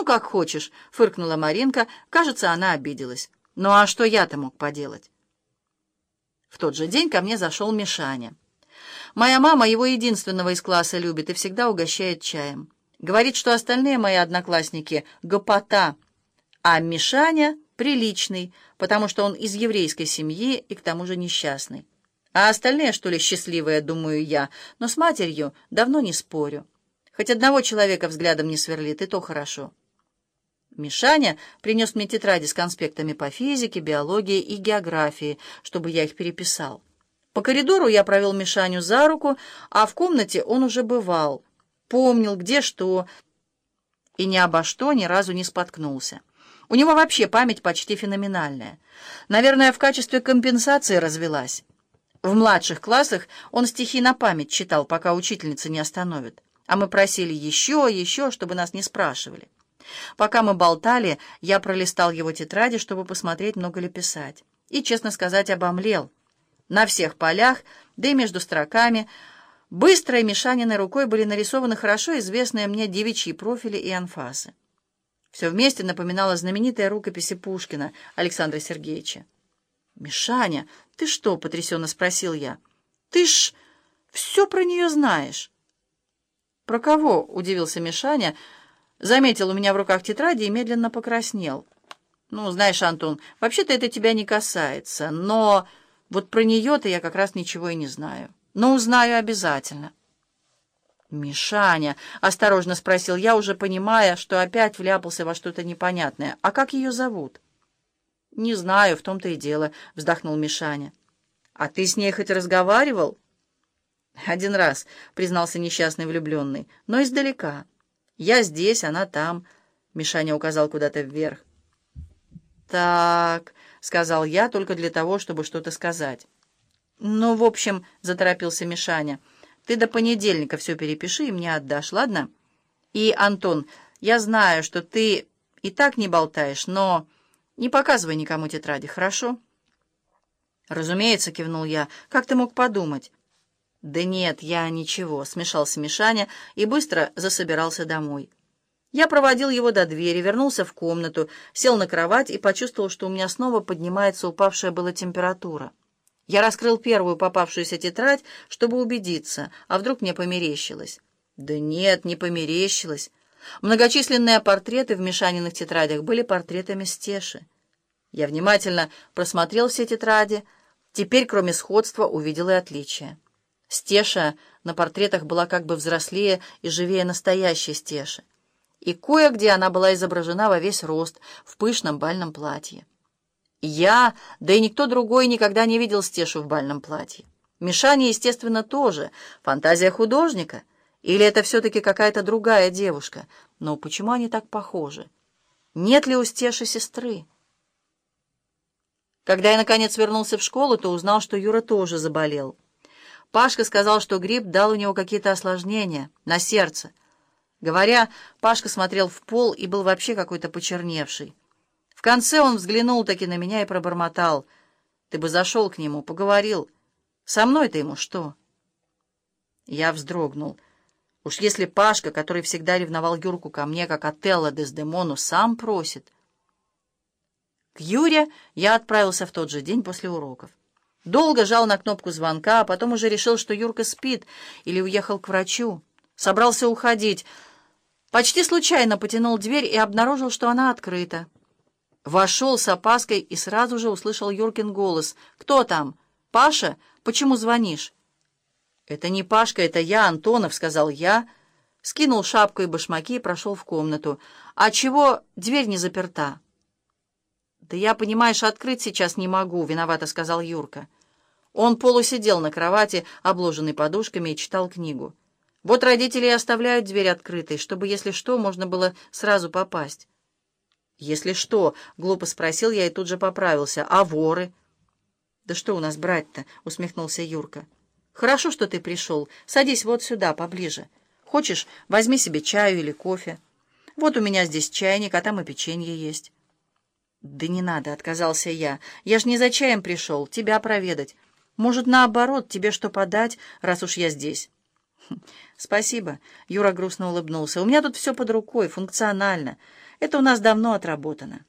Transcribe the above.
«Ну, как хочешь», — фыркнула Маринка. Кажется, она обиделась. «Ну, а что я-то мог поделать?» В тот же день ко мне зашел Мишаня. Моя мама его единственного из класса любит и всегда угощает чаем. Говорит, что остальные мои одноклассники — гопота, а Мишаня — приличный, потому что он из еврейской семьи и к тому же несчастный. А остальные, что ли, счастливые, думаю я, но с матерью давно не спорю. Хоть одного человека взглядом не сверлит, и то хорошо. Мишаня принес мне тетради с конспектами по физике, биологии и географии, чтобы я их переписал. По коридору я провел Мишаню за руку, а в комнате он уже бывал, помнил, где что, и ни обо что ни разу не споткнулся. У него вообще память почти феноменальная. Наверное, в качестве компенсации развелась. В младших классах он стихи на память читал, пока учительница не остановит. А мы просили еще, еще, чтобы нас не спрашивали. Пока мы болтали, я пролистал его тетради, чтобы посмотреть, много ли писать. И, честно сказать, обомлел. На всех полях, да и между строками, быстрой Мишаниной рукой были нарисованы хорошо известные мне девичьи профили и анфасы. Все вместе напоминало знаменитые рукописи Пушкина Александра Сергеевича. «Мишаня, ты что?» — потрясенно спросил я. «Ты ж все про нее знаешь». «Про кого?» — удивился Мишаня, заметил у меня в руках тетради и медленно покраснел. «Ну, знаешь, Антон, вообще-то это тебя не касается, но вот про нее-то я как раз ничего и не знаю. Но узнаю обязательно». «Мишаня», — осторожно спросил я, уже понимая, что опять вляпался во что-то непонятное. «А как ее зовут?» «Не знаю, в том-то и дело», — вздохнул Мишаня. «А ты с ней хоть разговаривал?» «Один раз», — признался несчастный влюбленный, — «но издалека. Я здесь, она там», — Мишаня указал куда-то вверх. «Так», — сказал я, только для того, чтобы что-то сказать. «Ну, в общем», — заторопился Мишаня, — ты до понедельника все перепиши и мне отдашь, ладно? И, Антон, я знаю, что ты и так не болтаешь, но не показывай никому тетради, хорошо?» «Разумеется», — кивнул я. «Как ты мог подумать?» «Да нет, я ничего», — смешался Мишаня и быстро засобирался домой. Я проводил его до двери, вернулся в комнату, сел на кровать и почувствовал, что у меня снова поднимается упавшая была температура. Я раскрыл первую попавшуюся тетрадь, чтобы убедиться, а вдруг мне померещилось. Да нет, не померещилось. Многочисленные портреты в Мишаниных тетрадях были портретами Стеши. Я внимательно просмотрел все тетради. Теперь, кроме сходства, увидел и отличия. Стеша на портретах была как бы взрослее и живее настоящей Стеши. И кое-где она была изображена во весь рост в пышном бальном платье. Я, да и никто другой никогда не видел Стешу в бальном платье. Мишаня, естественно, тоже. Фантазия художника. Или это все-таки какая-то другая девушка? Но почему они так похожи? Нет ли у Стеши сестры? Когда я, наконец, вернулся в школу, то узнал, что Юра тоже заболел. Пашка сказал, что грипп дал у него какие-то осложнения на сердце. Говоря, Пашка смотрел в пол и был вообще какой-то почерневший. В конце он взглянул таки на меня и пробормотал. «Ты бы зашел к нему, поговорил. Со мной-то ему что?» Я вздрогнул. Уж если Пашка, который всегда ревновал Юрку ко мне, как Отелло Дездемону, сам просит. К Юре я отправился в тот же день после уроков. Долго жал на кнопку звонка, а потом уже решил, что Юрка спит или уехал к врачу. Собрался уходить. Почти случайно потянул дверь и обнаружил, что она открыта. Вошел с опаской и сразу же услышал Юркин голос. «Кто там? Паша? Почему звонишь?» «Это не Пашка, это я, Антонов», — сказал я. Скинул шапку и башмаки и прошел в комнату. «А чего дверь не заперта?» «Да я, понимаешь, открыть сейчас не могу», — виновато сказал Юрка. Он полусидел на кровати, обложенный подушками, и читал книгу. «Вот родители оставляют дверь открытой, чтобы, если что, можно было сразу попасть». «Если что?» — глупо спросил я и тут же поправился. «А воры?» «Да что у нас брать-то?» — усмехнулся Юрка. «Хорошо, что ты пришел. Садись вот сюда, поближе. Хочешь, возьми себе чаю или кофе. Вот у меня здесь чайник, а там и печенье есть». «Да не надо», — отказался я. «Я ж не за чаем пришел, тебя проведать. Может, наоборот, тебе что подать, раз уж я здесь». «Спасибо», — Юра грустно улыбнулся. «У меня тут все под рукой, функционально». Это у нас давно отработано.